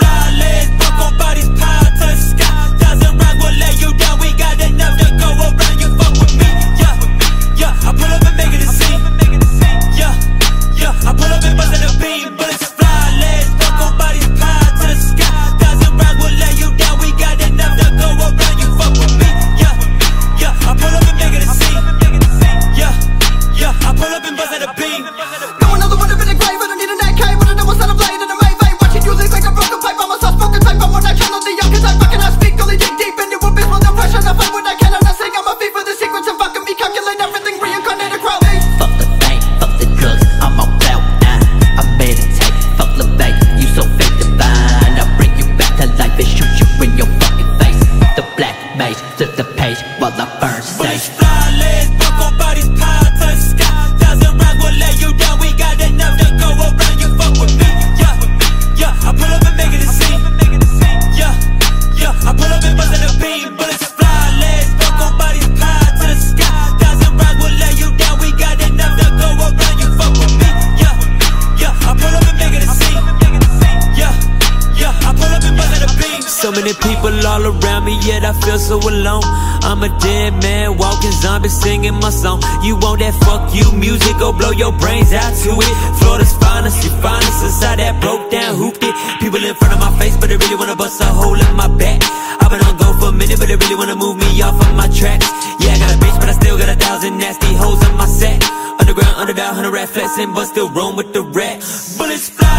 fly legs, walk on power. sequence fucking me calculate everything, reincarnate a Fuck the thing, fuck the drugs, I'm on out now. I meditate, fuck the bank, you so fake divine. I'll bring you back to life and shoot you in your fucking face. The black mage, the, the So many people all around me, yet I feel so alone. I'm a dead man, walking zombie, singing my song. You want that fuck you music, go blow your brains out to it. Florida's finest, you finest inside that broke down hooped it. People in front of my face, but they really wanna bust a hole in my back. I've been on go for a minute, but they really wanna move me off of my tracks. Yeah, I got a bitch, but I still got a thousand nasty hoes in my sack. Underground, underdog, hundred rat flexing, but still roam with the rat. Bullets fly.